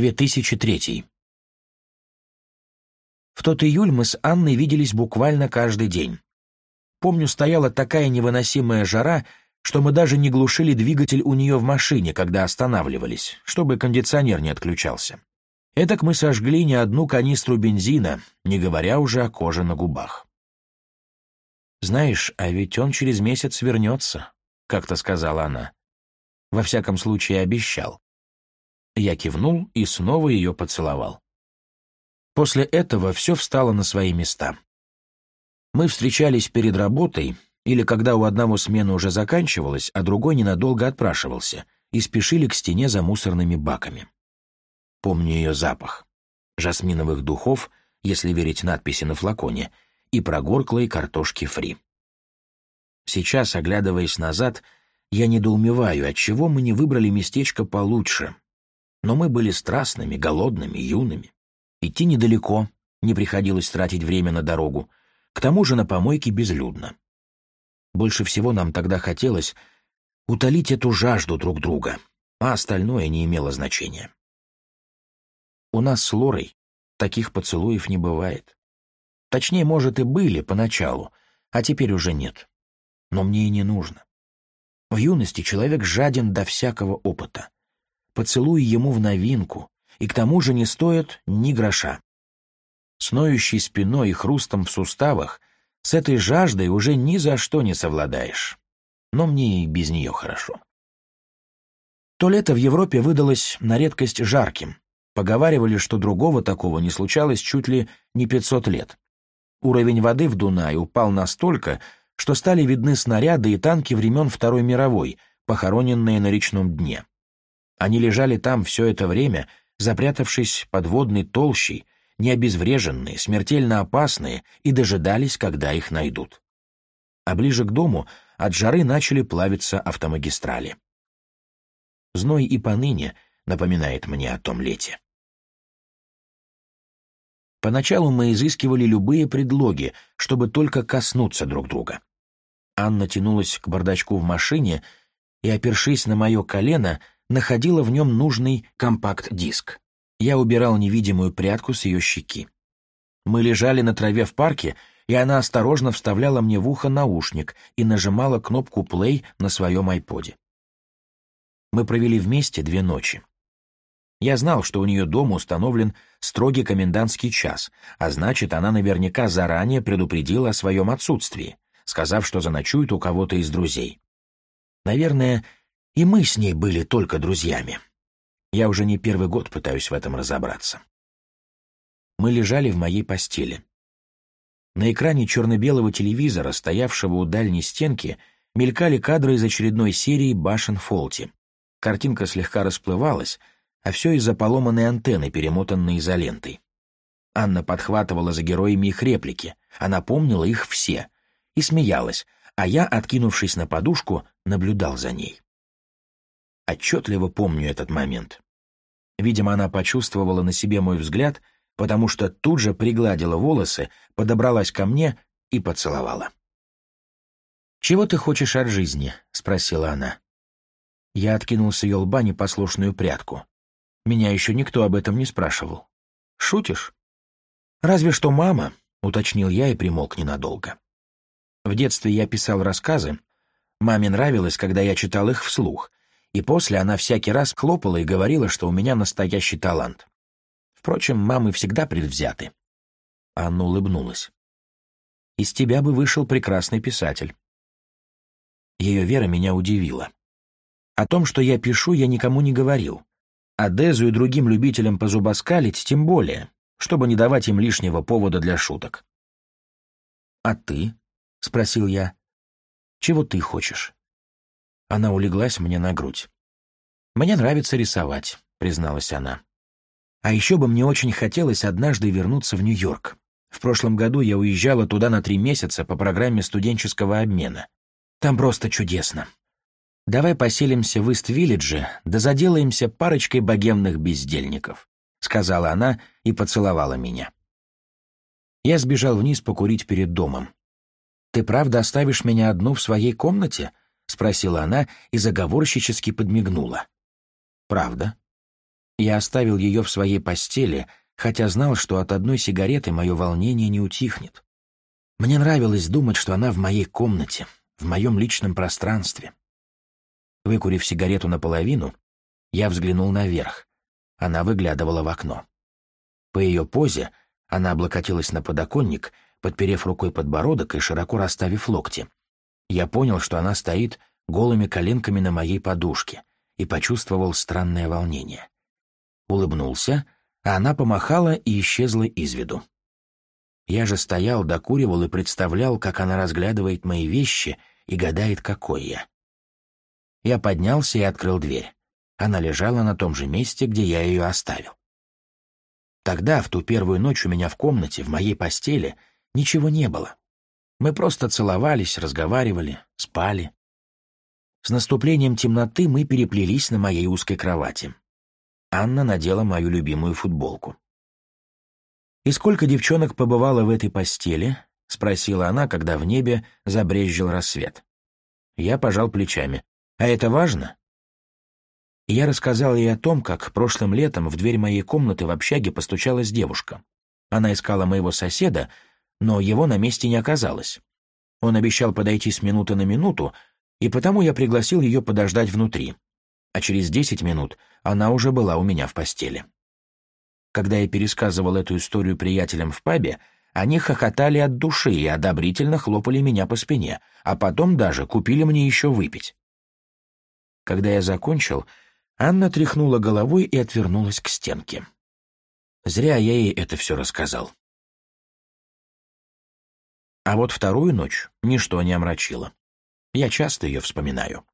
2003. В тот июль мы с Анной виделись буквально каждый день. Помню, стояла такая невыносимая жара, что мы даже не глушили двигатель у нее в машине, когда останавливались, чтобы кондиционер не отключался. Этак мы сожгли не одну канистру бензина, не говоря уже о коже на губах. «Знаешь, а ведь он через месяц вернется», — как-то сказала она. Во всяком случае, обещал. Я кивнул и снова ее поцеловал. После этого все встало на свои места. Мы встречались перед работой, или когда у одного смена уже заканчивалась, а другой ненадолго отпрашивался, и спешили к стене за мусорными баками. Помню ее запах. Жасминовых духов, если верить надписи на флаконе, и прогорклой картошки фри. Сейчас, оглядываясь назад, я недоумеваю, отчего мы не выбрали местечко получше, но мы были страстными, голодными, юными. Идти недалеко, не приходилось тратить время на дорогу. К тому же на помойке безлюдно. Больше всего нам тогда хотелось утолить эту жажду друг друга, а остальное не имело значения. У нас с Лорой таких поцелуев не бывает. Точнее, может, и были поначалу, а теперь уже нет. Но мне и не нужно. В юности человек жаден до всякого опыта поцелуй ему в новинку, и к тому же не стоит ни гроша. С ноющей спиной и хрустом в суставах с этой жаждой уже ни за что не совладаешь. Но мне и без нее хорошо. То лето в Европе выдалось на редкость жарким. Поговаривали, что другого такого не случалось чуть ли не 500 лет. Уровень воды в Дунае упал настолько, что стали видны снаряды и танки времен Второй мировой, похороненные на речном дне. Они лежали там все это время, запрятавшись под водной толщей, необезвреженные, смертельно опасные, и дожидались, когда их найдут. А ближе к дому от жары начали плавиться автомагистрали. Зной и поныне напоминает мне о том лете. Поначалу мы изыскивали любые предлоги, чтобы только коснуться друг друга. Анна тянулась к бардачку в машине и, опершись на мое колено, — находила в нем нужный компакт-диск. Я убирал невидимую прядку с ее щеки. Мы лежали на траве в парке, и она осторожно вставляла мне в ухо наушник и нажимала кнопку «плей» на своем айподе. Мы провели вместе две ночи. Я знал, что у нее дома установлен строгий комендантский час, а значит, она наверняка заранее предупредила о своем отсутствии, сказав, что заночует у кого-то из друзей. Наверное, и мы с ней были только друзьями. Я уже не первый год пытаюсь в этом разобраться. Мы лежали в моей постели. На экране черно-белого телевизора, стоявшего у дальней стенки, мелькали кадры из очередной серии «Башен Фолти». Картинка слегка расплывалась, а все из-за поломанной антенны, перемотанной изолентой. Анна подхватывала за героями их реплики, она помнила их все, и смеялась, а я, откинувшись на подушку, наблюдал за ней. Отчетливо помню этот момент. Видимо, она почувствовала на себе мой взгляд, потому что тут же пригладила волосы, подобралась ко мне и поцеловала. «Чего ты хочешь от жизни?» — спросила она. Я откинул с ее лба непослушную прядку. Меня еще никто об этом не спрашивал. «Шутишь?» «Разве что мама», — уточнил я и примолк ненадолго. В детстве я писал рассказы. Маме нравилось, когда я читал их вслух, и после она всякий раз хлопала и говорила, что у меня настоящий талант. Впрочем, мамы всегда предвзяты. Анна улыбнулась. «Из тебя бы вышел прекрасный писатель». Ее вера меня удивила. О том, что я пишу, я никому не говорил. А Дезу и другим любителям позубоскалить тем более, чтобы не давать им лишнего повода для шуток. «А ты?» — спросил я. «Чего ты хочешь?» Она улеглась мне на грудь. «Мне нравится рисовать», — призналась она. «А еще бы мне очень хотелось однажды вернуться в Нью-Йорк. В прошлом году я уезжала туда на три месяца по программе студенческого обмена. Там просто чудесно. Давай поселимся в Ист-Виллидже, да заделаемся парочкой богемных бездельников», — сказала она и поцеловала меня. Я сбежал вниз покурить перед домом. «Ты правда оставишь меня одну в своей комнате?» спросила она и заговорщически подмигнула. «Правда?» Я оставил ее в своей постели, хотя знал, что от одной сигареты мое волнение не утихнет. Мне нравилось думать, что она в моей комнате, в моем личном пространстве. Выкурив сигарету наполовину, я взглянул наверх. Она выглядывала в окно. По ее позе она облокотилась на подоконник, подперев рукой подбородок и широко расставив локти. Я понял, что она стоит голыми коленками на моей подушке и почувствовал странное волнение. Улыбнулся, а она помахала и исчезла из виду. Я же стоял, докуривал и представлял, как она разглядывает мои вещи и гадает, какой я. Я поднялся и открыл дверь. Она лежала на том же месте, где я ее оставил. Тогда, в ту первую ночь у меня в комнате, в моей постели, ничего не было. Мы просто целовались, разговаривали, спали. С наступлением темноты мы переплелись на моей узкой кровати. Анна надела мою любимую футболку. «И сколько девчонок побывало в этой постели?» — спросила она, когда в небе забрезжил рассвет. Я пожал плечами. «А это важно?» Я рассказал ей о том, как прошлым летом в дверь моей комнаты в общаге постучалась девушка. Она искала моего соседа, но его на месте не оказалось. Он обещал подойти с минуты на минуту, и потому я пригласил ее подождать внутри, а через 10 минут она уже была у меня в постели. Когда я пересказывал эту историю приятелям в пабе, они хохотали от души и одобрительно хлопали меня по спине, а потом даже купили мне еще выпить. Когда я закончил, Анна тряхнула головой и отвернулась к стенке. Зря я ей это все рассказал. А вот вторую ночь ничто не омрачило. Я часто ее вспоминаю.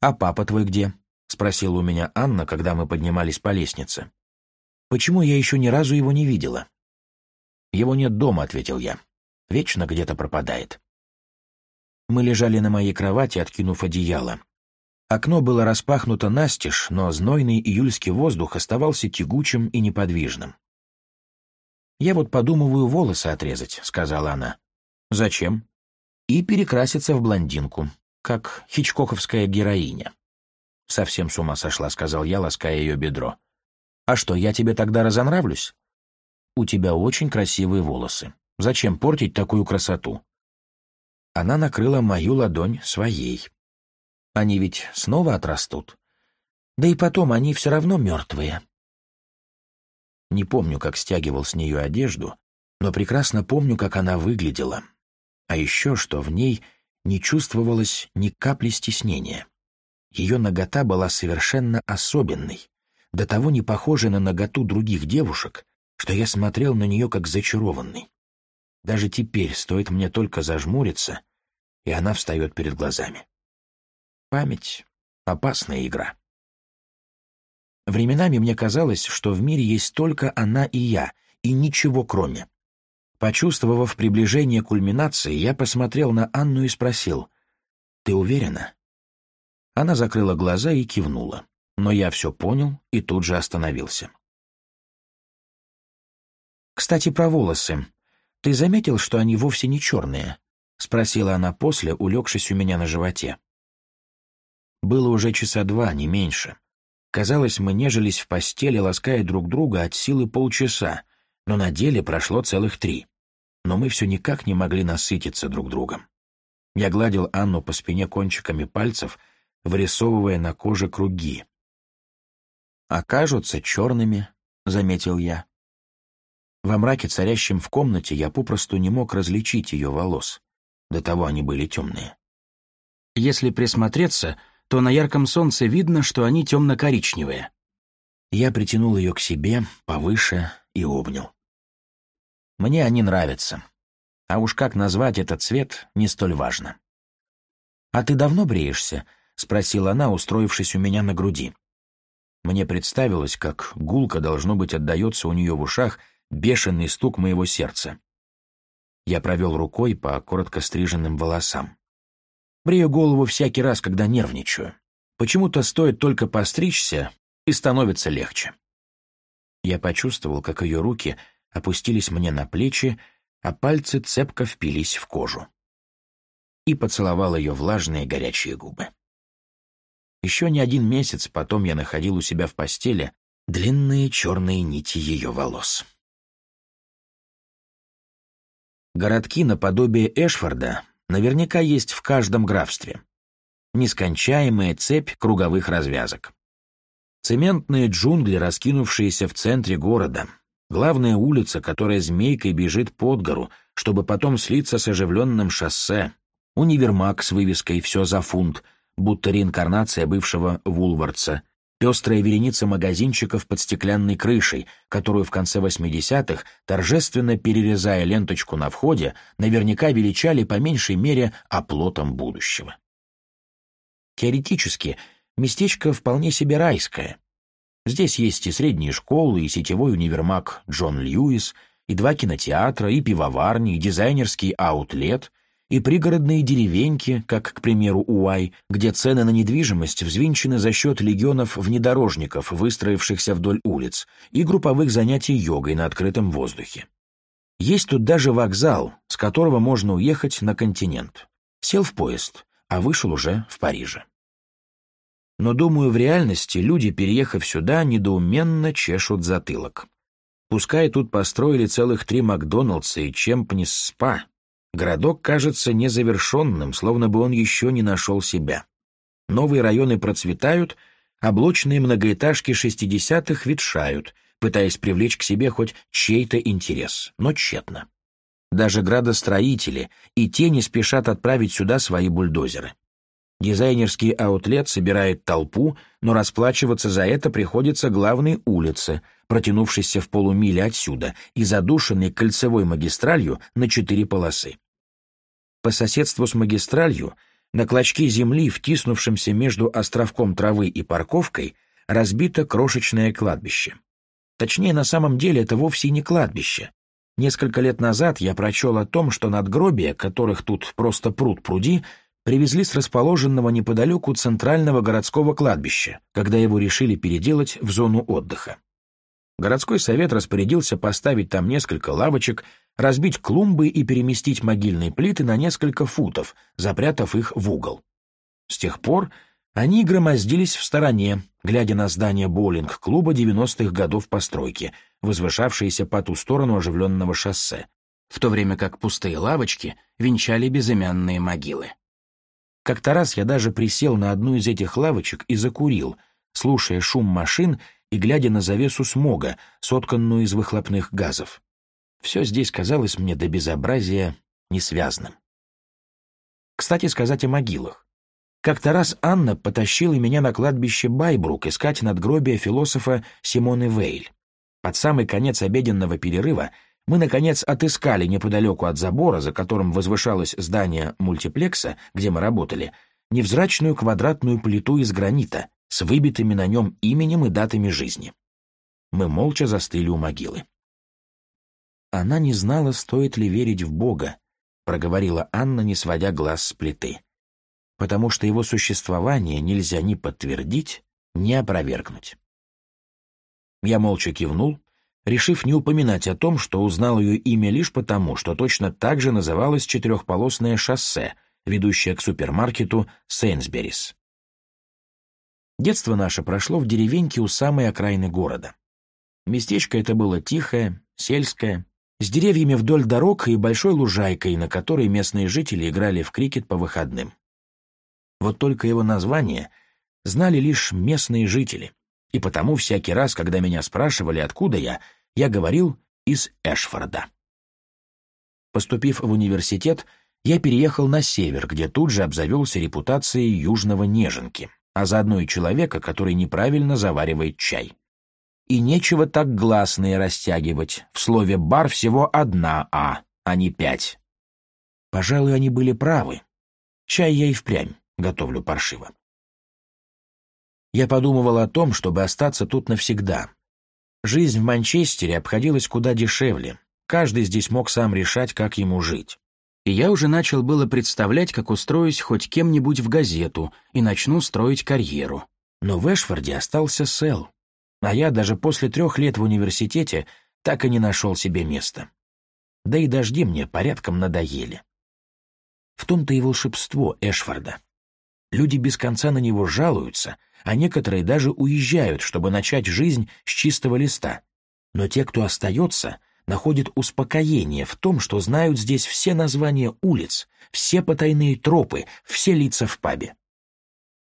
«А папа твой где?» — спросила у меня Анна, когда мы поднимались по лестнице. «Почему я еще ни разу его не видела?» «Его нет дома», — ответил я. «Вечно где-то пропадает». Мы лежали на моей кровати, откинув одеяло. Окно было распахнуто настежь, но знойный июльский воздух оставался тягучим и неподвижным. «Я вот подумываю волосы отрезать», — сказала она. «Зачем?» и перекрасится в блондинку, как хичкоковская героиня. «Совсем с ума сошла», — сказал я, лаская ее бедро. «А что, я тебе тогда разонравлюсь?» «У тебя очень красивые волосы. Зачем портить такую красоту?» Она накрыла мою ладонь своей. «Они ведь снова отрастут. Да и потом они все равно мертвые». Не помню, как стягивал с нее одежду, но прекрасно помню, как она выглядела — а еще что в ней не чувствовалось ни капли стеснения. Ее нагота была совершенно особенной, до того не похожа на наготу других девушек, что я смотрел на нее как зачарованный. Даже теперь стоит мне только зажмуриться, и она встает перед глазами. Память — опасная игра. Временами мне казалось, что в мире есть только она и я, и ничего кроме. Почувствовав приближение кульминации, я посмотрел на Анну и спросил, «Ты уверена?» Она закрыла глаза и кивнула, но я все понял и тут же остановился. «Кстати, про волосы. Ты заметил, что они вовсе не черные?» — спросила она после, улегшись у меня на животе. Было уже часа два, не меньше. Казалось, мы нежились в постели, лаская друг друга от силы полчаса — но на деле прошло целых три. Но мы все никак не могли насытиться друг другом. Я гладил Анну по спине кончиками пальцев, вырисовывая на коже круги. «Окажутся черными», — заметил я. Во мраке, царящем в комнате, я попросту не мог различить ее волос. До того они были темные. Если присмотреться, то на ярком солнце видно, что они темно-коричневые. Я притянул ее к себе повыше и обнял. Мне они нравятся. А уж как назвать этот цвет, не столь важно. «А ты давно бреешься?» — спросила она, устроившись у меня на груди. Мне представилось, как гулко, должно быть, отдается у нее в ушах бешеный стук моего сердца. Я провел рукой по коротко стриженным волосам. Брею голову всякий раз, когда нервничаю. Почему-то стоит только постричься, и становится легче. Я почувствовал, как ее руки — опустились мне на плечи, а пальцы цепко впились в кожу. И поцеловал ее влажные горячие губы. Еще не один месяц потом я находил у себя в постели длинные черные нити ее волос. Городки наподобие Эшфорда наверняка есть в каждом графстве. Нескончаемая цепь круговых развязок. Цементные джунгли, раскинувшиеся в центре города — Главная улица, которая змейкой бежит под гору, чтобы потом слиться с оживленным шоссе. Универмаг с вывеской «Все за фунт», будто реинкарнация бывшего Вулвардса. Пестрая вереница магазинчиков под стеклянной крышей, которую в конце 80-х, торжественно перерезая ленточку на входе, наверняка величали по меньшей мере оплотом будущего. Теоретически, местечко вполне себе райское — Здесь есть и средние школы, и сетевой универмаг «Джон Льюис», и два кинотеатра, и пивоварни, и дизайнерский аутлет, и пригородные деревеньки, как, к примеру, Уай, где цены на недвижимость взвинчены за счет легионов внедорожников, выстроившихся вдоль улиц, и групповых занятий йогой на открытом воздухе. Есть тут даже вокзал, с которого можно уехать на континент. Сел в поезд, а вышел уже в Париже но, думаю, в реальности люди, переехав сюда, недоуменно чешут затылок. Пускай тут построили целых три Макдоналдса и Чемпнис спа. Городок кажется незавершенным, словно бы он еще не нашел себя. Новые районы процветают, облочные многоэтажки 60-х ветшают, пытаясь привлечь к себе хоть чей-то интерес, но тщетно. Даже градостроители и те не спешат отправить сюда свои бульдозеры. Дизайнерский аутлет собирает толпу, но расплачиваться за это приходится главной улице, протянувшейся в полумиле отсюда и задушенной кольцевой магистралью на четыре полосы. По соседству с магистралью, на клочке земли, втиснувшемся между островком травы и парковкой, разбито крошечное кладбище. Точнее, на самом деле это вовсе не кладбище. Несколько лет назад я прочел о том, что надгробия, которых тут просто пруд-пруди, привезли с расположенного неподалеку центрального городского кладбища, когда его решили переделать в зону отдыха. Городской совет распорядился поставить там несколько лавочек, разбить клумбы и переместить могильные плиты на несколько футов, запрятав их в угол. С тех пор они громоздились в стороне, глядя на здание боулинг-клуба 90-х годов постройки, возвышавшееся по ту сторону оживленного шоссе, в то время как пустые лавочки венчали безымянные могилы. Как-то раз я даже присел на одну из этих лавочек и закурил, слушая шум машин и глядя на завесу смога, сотканную из выхлопных газов. Все здесь казалось мне до безобразия несвязным. Кстати, сказать о могилах. Как-то раз Анна потащила меня на кладбище Байбрук искать надгробие философа Симоны Вейль. Под самый конец обеденного перерыва — мы, наконец, отыскали неподалеку от забора, за которым возвышалось здание мультиплекса, где мы работали, невзрачную квадратную плиту из гранита с выбитыми на нем именем и датами жизни. Мы молча застыли у могилы. «Она не знала, стоит ли верить в Бога», — проговорила Анна, не сводя глаз с плиты, «потому что его существование нельзя ни подтвердить, ни опровергнуть». Я молча кивнул, решив не упоминать о том, что узнал ее имя лишь потому, что точно так же называлось четырехполосное шоссе, ведущее к супермаркету Сейнсберис. Детство наше прошло в деревеньке у самой окраины города. Местечко это было тихое, сельское, с деревьями вдоль дорог и большой лужайкой, на которой местные жители играли в крикет по выходным. Вот только его название знали лишь местные жители, и потому всякий раз, когда меня спрашивали, откуда я, я говорил из Эшфорда. Поступив в университет, я переехал на север, где тут же обзавелся репутацией южного неженки, а заодно и человека, который неправильно заваривает чай. И нечего так гласные растягивать, в слове «бар» всего одна «а», а не пять. Пожалуй, они были правы. Чай я и впрямь готовлю паршиво. Я подумывал о том, чтобы остаться тут навсегда, Жизнь в Манчестере обходилась куда дешевле. Каждый здесь мог сам решать, как ему жить. И я уже начал было представлять, как устроюсь хоть кем-нибудь в газету и начну строить карьеру. Но в Эшфорде остался Сэл. А я даже после трех лет в университете так и не нашел себе места. Да и дожди мне порядком надоели. В том-то и волшебство Эшфорда. Люди без конца на него жалуются, а некоторые даже уезжают, чтобы начать жизнь с чистого листа. Но те, кто остается, находят успокоение в том, что знают здесь все названия улиц, все потайные тропы, все лица в пабе.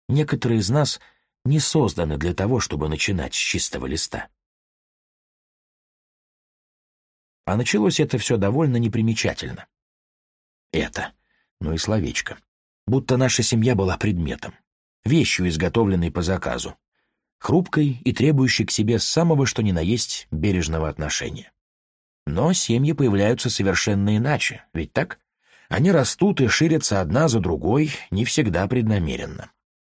Некоторые из нас не созданы для того, чтобы начинать с чистого листа. А началось это все довольно непримечательно. Это, ну и словечко будто наша семья была предметом, вещью, изготовленной по заказу, хрупкой и требующей к себе самого что ни на есть бережного отношения. Но семьи появляются совершенно иначе, ведь так? Они растут и ширятся одна за другой, не всегда преднамеренно.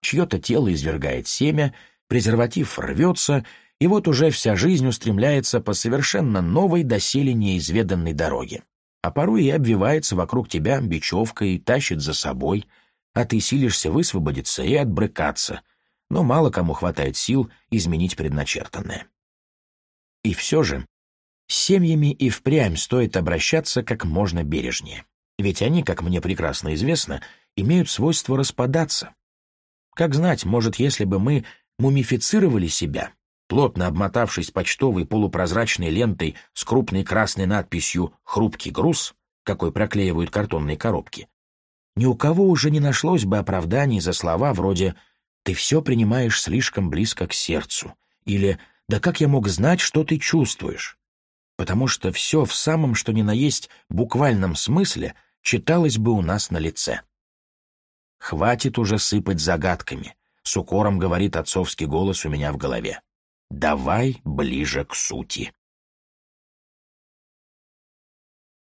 Чье-то тело извергает семя, презерватив рвется, и вот уже вся жизнь устремляется по совершенно новой доселе неизведанной дороге а порой и обвивается вокруг тебя бечевкой, тащит за собой, а ты силишься высвободиться и отбрыкаться, но мало кому хватает сил изменить предначертанное. И все же, с семьями и впрямь стоит обращаться как можно бережнее, ведь они, как мне прекрасно известно, имеют свойство распадаться. Как знать, может, если бы мы мумифицировали себя, плотно обмотавшись почтовой полупрозрачной лентой с крупной красной надписью «Хрупкий груз», какой проклеивают картонные коробки, ни у кого уже не нашлось бы оправданий за слова вроде «ты все принимаешь слишком близко к сердцу» или «да как я мог знать, что ты чувствуешь?» Потому что все в самом что ни на есть буквальном смысле читалось бы у нас на лице. «Хватит уже сыпать загадками», — с укором говорит отцовский голос у меня в голове. Давай ближе к сути.